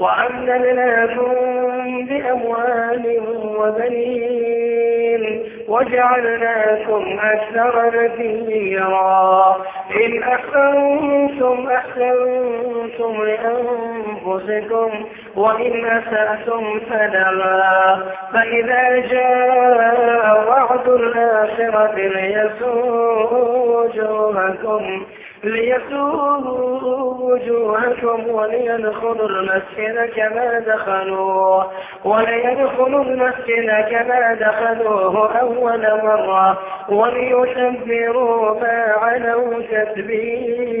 وأمددناكم بأموال وبنين وجعلناكم أكثر نفيرا إن أحسنتم أحسنتم لأنفسكم وإن أسأتم فلما فإذا جاء وعد الآخرة ليسوء وجوهكم. ليسوء وجوهكم وليدخلوا المسجد كما دخلوه وليدخلوا المسجد كما دخلوه أول مرة وليتبروا ما علوا تتبيرا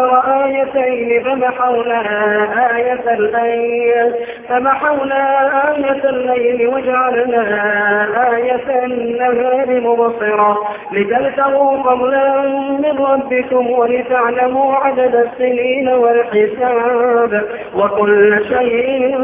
آيتين فمحونا آية الليل فمحونا آية الليل وجعلنا آية النهار مبصرة لتبتغوا فضلا من ربكم ولتعلموا عدد السنين والحساب. وكل شيء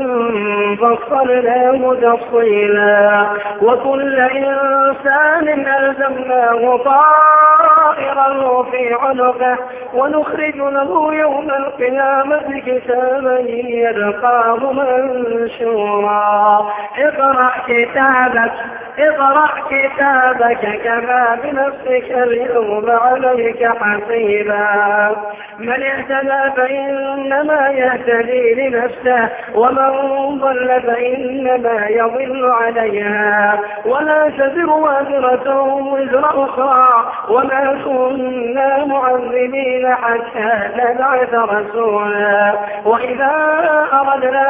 فصلناه تفصيلا. وكل إنسان ألزمناه طائرا في عنقه. ونخرج له يوم القيامة كتابا يلقاه منشورا. اقرأ كتابك اقرأ كتابك كما بنفسك اليوم عليك حسيبا. من اهتدى فإنما يهتدي لنفسه ومن ضل فإنما يضل عليها. ولا تزر وازرة وزر أخرى وما كنا معذبين حتى نبعث رسولا. وإذا أردنا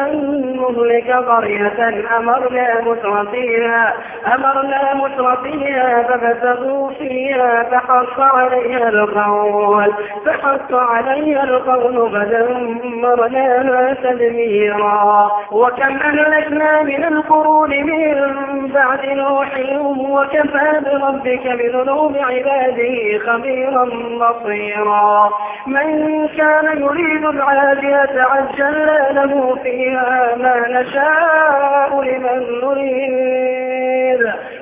أن نهلك قرية أمرنا مترفيها. أمرنا مترفيها ففسدوا فيها فحق عليها القول. فحق عليها القول فدمرناها تدميرا. وكم أهلكنا من القرون من بعد نوح وكفى بربك بذنوب عباده خبيرا بصيرا. من كان يريد العاجلة عجلنا له فيها ما نشاء لمن نريد.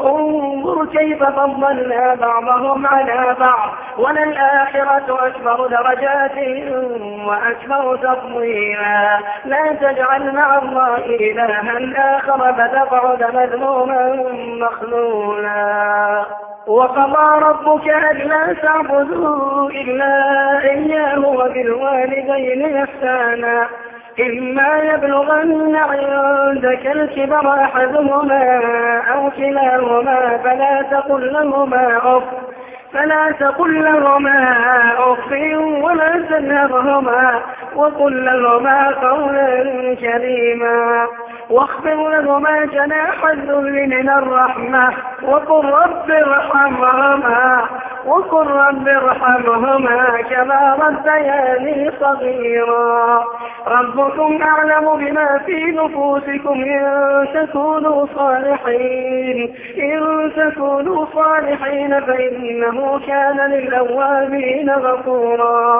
انظر كيف فضلنا بعضهم على بعض. وللآخرة أكبر درجات وأكبر تفضيلا. لا تجعل مع الله إلها آخر فتقعد مذموما مخلولا. وقضى ربك ألا تعبدوا إلا إياه وبالوالدين إحسانا. إما يبلغن عندك الكبر أحدهما أو كلاهما فلا تقل لهما أف فلا تقل لهما أف ولا تنهرهما وقل لهما قولا كريما. واخفض لهما جناح الذل من الرحمة وقل رب ارحمهما. وقل رب ارحمهما كما ربياني صغيرا. ربكم أعلم بما في نفوسكم إن تكونوا صالحين. إن تكونوا صالحين فإنه كان للأوابين غفورا.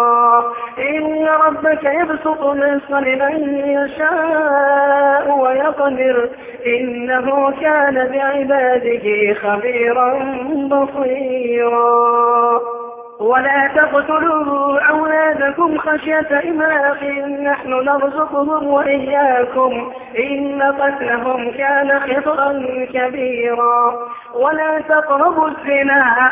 إن ربك يبسط الرزق لمن يشاء ويقدر. إنه كان بعباده خبيرا بصيرا. ولا تقتلوا أولادكم خشية إملاق. نحن نرزقهم وإياكم. إن قتلهم كان خطأ كبيرا. ولا تقربوا الزنا.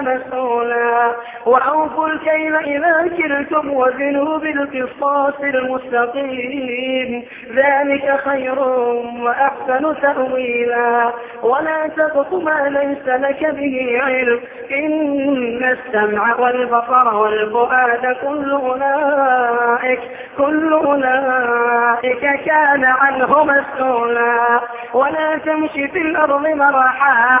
مسؤولا. وأوفوا الكيل إذا كلتم وزنوا بالقصاص المستقيم. ذلك خير وأحسن تأويلا. ولا تقف ما ليس لك به علم. إن السمع والبصر والفؤاد كل أولئك كل أولئك كان عنه مسؤولا. ولا تمشي في الأرض مرحا.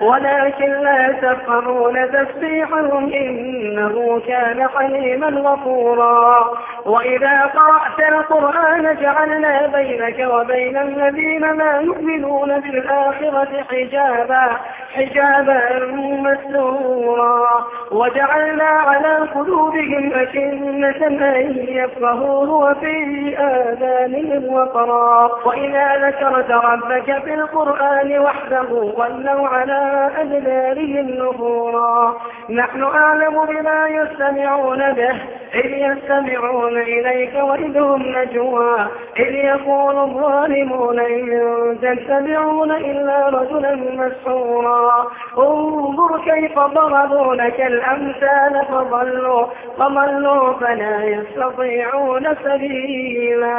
ولكن لا تفقهون تسبيحهم إنه كان حليما غفورا. وإذا قرأت القرآن جعلنا بينك وبين الذين لا يؤمنون بالآخرة حجابا حجابا مستورا. وجعلنا على قلوبهم أكنة أن يفقهوه وفي آذانهم وقرا. وإذا ذكرت ربك في القرآن وحده ولوا على أدبارهم نفورا. نحن أعلم بما يستمعون به. إذ يستمعون إليك وإذ هم نجوى. إذ يقول الظالمون إن تتبعون إلا رجلا مسحورا. انظر كيف ضربوا لك الأمثال فضلوا. فضلوا فلا يستطيعون سبيلا.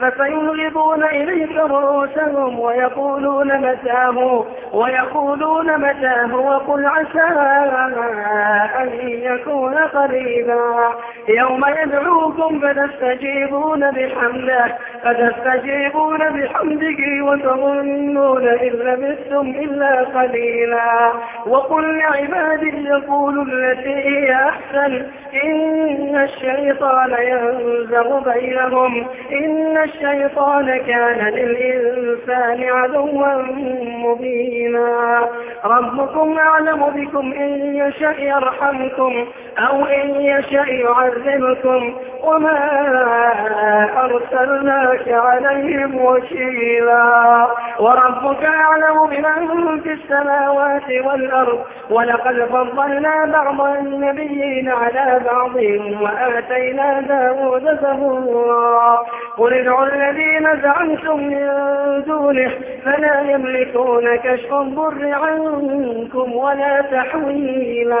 فسينغضون إليك رؤوسهم ويقولون متاه ويقولون متاه وقل عسى أن يكون قريبا. يوم يدعوكم فتستجيبون بحمده فتستجيبون بحمده وتظنون إن لبثتم إلا قليلا. وقل لعبادي يقولوا التي هي أحسن إن الشيطان ينزغ بينهم إن الشيطان كان للإنسان عدوا مبينا. ربكم أعلم بكم إن يشأ يرحمكم. أو إن يشأ يعذبكم وما أرسلناك عليهم وكيلا. وربك أعلم بمن في السماوات والأرض ولقد فضلنا بعض النبيين على بعض وآتينا داود زبورا. قل ادعوا الذين زعمتم من دونه فلا يملكون كشف الضر عنكم ولا تحويلا.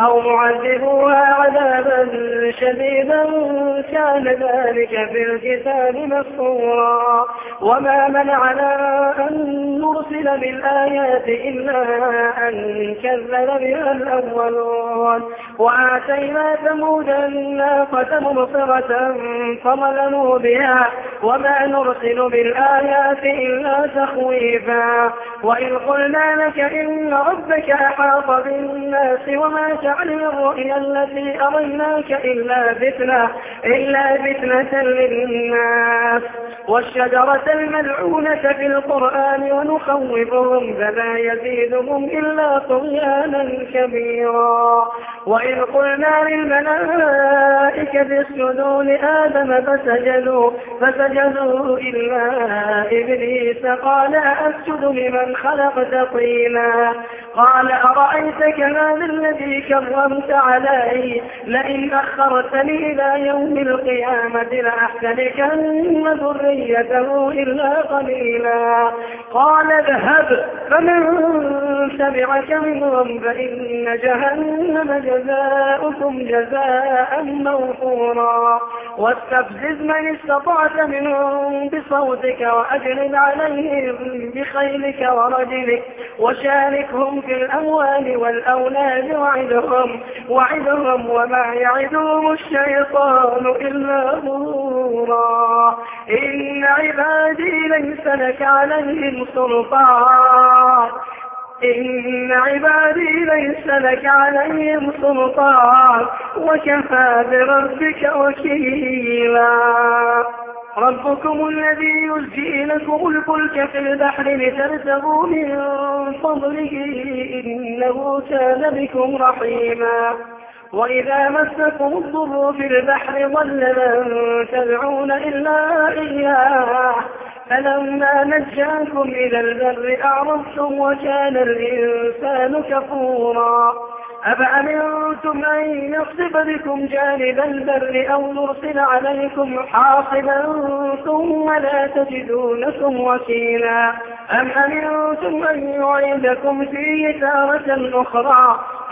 أو معذبوها عذابا شديدا كان ذلك في الكتاب مسطورا. وما منعنا أن نرسل بالآيات إلا أن كذب بها الأولون. وآتينا ثمود الناقة مبصرة فظلموا بها. وما نرسل بالآيات إلا تخويفا. وإذ قلنا لك إن ربك أحاط بالناس وما جعلنا الرؤيا التي أريناك إلا فتنة إلا فتنة للناس. والشجرة الملعونة في القرآن ونخوفهم فلا يزيدهم إلا طغيانا كبيرا. وإذ قلنا للملائكة اسجدوا لآدم فسجدوا فسجدوا إلا إبليس قال أسجد لمن خلقت طينا قال أرأيتك هذا الذي كرمت علي لئن أخرتني إلى يوم القيامة لأحتركن ذريته إلا قليلا قال اذهب فمن تبعك منهم فإن جهنم جزاؤكم جزاء موفورا. واستفزز من استطعت منهم بصوتك وأجلب عليهم بخيلك ورجلك وشاركهم في الأموال والأولاد وعدهم وعدهم وما يعدهم الشيطان إلا غرورا إن عبادي ليس لك عليهم سلطان. إن عبادي ليس لك عليهم سلطان وكفى بربك وكيلا. ربكم الذي يزجي لكم الفلك في البحر لترتبوا من فضله إن إنه كان بكم رحيما. وإذا مسكم الضر في البحر ضل من تدعون إلا إياه. فلما نجاكم إلى البر أعرضتم وكان الإنسان كفورا أفأمنتم أن يخسف بكم جانب البر أو يرسل عليكم حاصبا ثم لا تجدوا لكم وكيلا أم أمنتم أن يعيدكم فيه تارة أخرى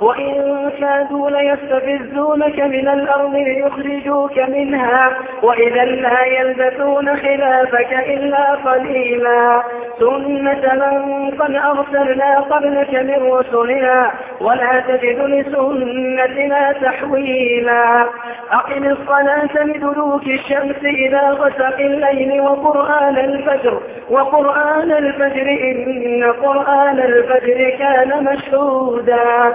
وإن كادوا ليستفزونك من الأرض ليخرجوك منها وإذا لا يلبثون خلافك إلا قليلا. سنة من قد أرسلنا قبلك من رسلنا ولا تجد لسنتنا تحويلا. أقم الصلاة لدلوك الشمس إلى غسق الليل وقرآن الفجر وقرآن الفجر إن قرآن الفجر كان مشهودا.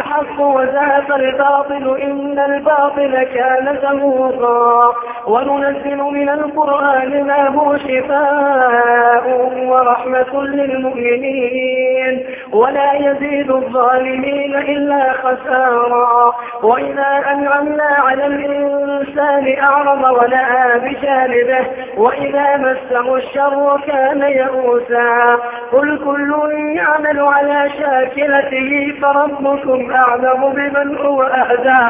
الحق وزهق الباطل إن الباطل كان زهوقا وننزل من القرآن ما هو شفاء ورحمة للمؤمنين. ولا يزيد الظالمين إلا خسارا. وإذا أنعمنا على الإنسان أعرض ونأى بجانبه. وإذا مسه الشر كان يئوسا. قل كل يعمل على شاكلته فربكم أعلم بمن هو أهدى.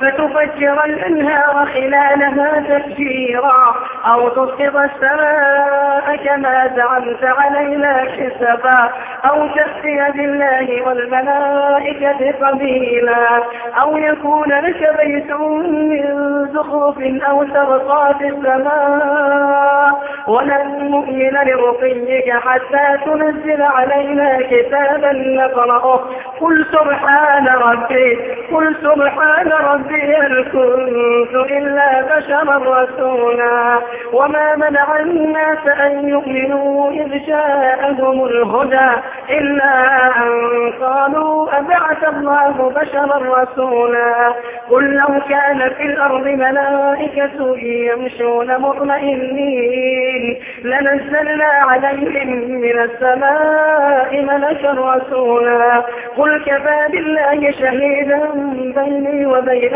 فتفجر الأنهار خلالها تفجيرا أو تسقط السماء كما زعمت علينا كسفا أو تأتي بالله والملائكة قبيلا أو يكون لك بيت من زخرف أو ترقى في السماء ولن نؤمن لرقيك حتى تنزل علينا كتابا نقرأه قل سبحان ربي قل سبحان ربي هل كنت إلا بشرا رسولا وما منع الناس أن يؤمنوا إذ جاءهم الهدى إلا أن قالوا أبعث الله بشرا رسولا قل لو كان في الأرض ملائكة يمشون مطمئنين لنزلنا عليهم من السماء ملكا رسولا قل كفى بالله شهيدا بيني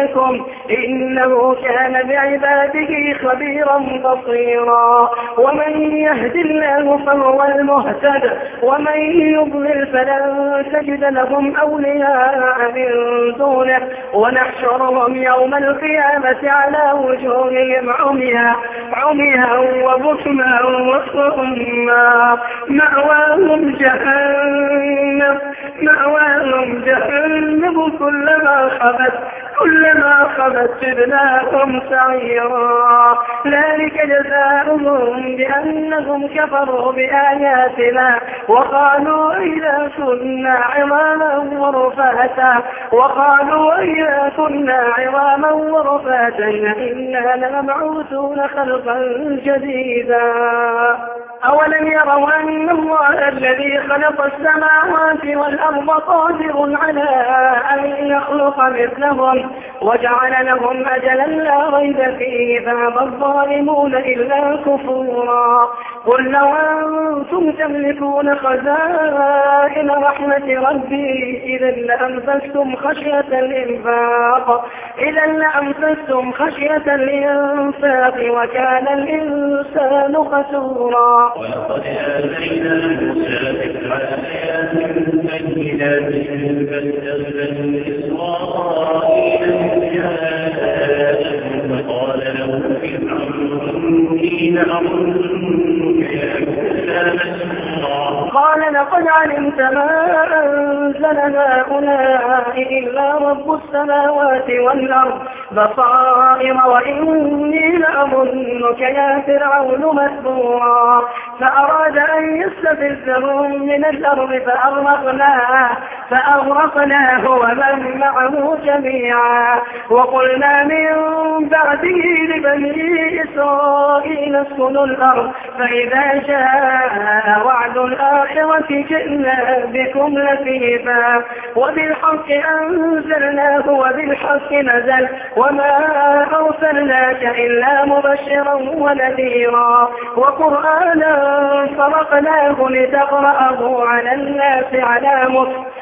وبينكم إنه كان بعباده خبيرا بصيرا. ومن يهد الله فهو المهتد ومن يضلل فلن تجد لهم أولياء من دونه. ونحشرهم يوم القيامة على وجوههم عميا عميا وبكما وصما مأواهم جهنم مأواهم جهنم كلما خبت. كلما خبت زدناهم سعيرا. ذلك جزاؤهم بأنهم كفروا بآياتنا وقالوا إذا كنا عظاما ورفاتا. وقالوا إذا كنا عظاما ورفاتا إنا لمبعوثون خلقا جديدا. أولم يروا أن الله الذي خلق السماوات والأرض قادر على أن يخلق مثلهم وجعل لهم أجلا لا ريب فيه فأبى الظالمون إلا كفورا. قل لو أنتم تملكون خزائن رحمة ربي إذا لأنفستم خشية الإنفاق. إذا لأنفستم خشية الإنفاق وكان الإنسان خسورا ولقد آتينا موسى تسع آيات بينات فاستغفر إسرائيل فقال له فرعون إن أظنك يا موسى مسحورا قال لقد علمت ما أنزل هؤلاء إلا رب السماوات والأرض بصائر وإني لأظنك يا فرعون مسبورا فأراد أن يستفزهم من الأرض فأغرقناه فأغرقناه ومن معه جميعا. وقلنا من بعده لبني إسرائيل اسكنوا الأرض. فإذا جاء الآخرة جئنا بكم لفيفا وبالحق أنزلناه وبالحق نزل وما أرسلناك إلا مبشرا ونذيرا. وقرآنا فرقناه لتقرأه على الناس على مكر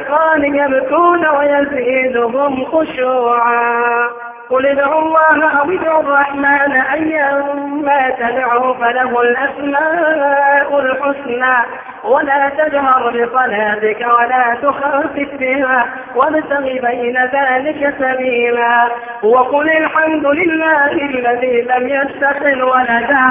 للأذقان يبكون ويزيدهم خشوعا. قل ادعوا الله أو ادعوا الرحمن أيما تدعوا فله الأسماء الحسنى. ولا تجهر بصلاتك ولا تخافت بها وابتغ بين ذلك سبيلا. وقل الحمد لله الذي لم يتخذ ولدا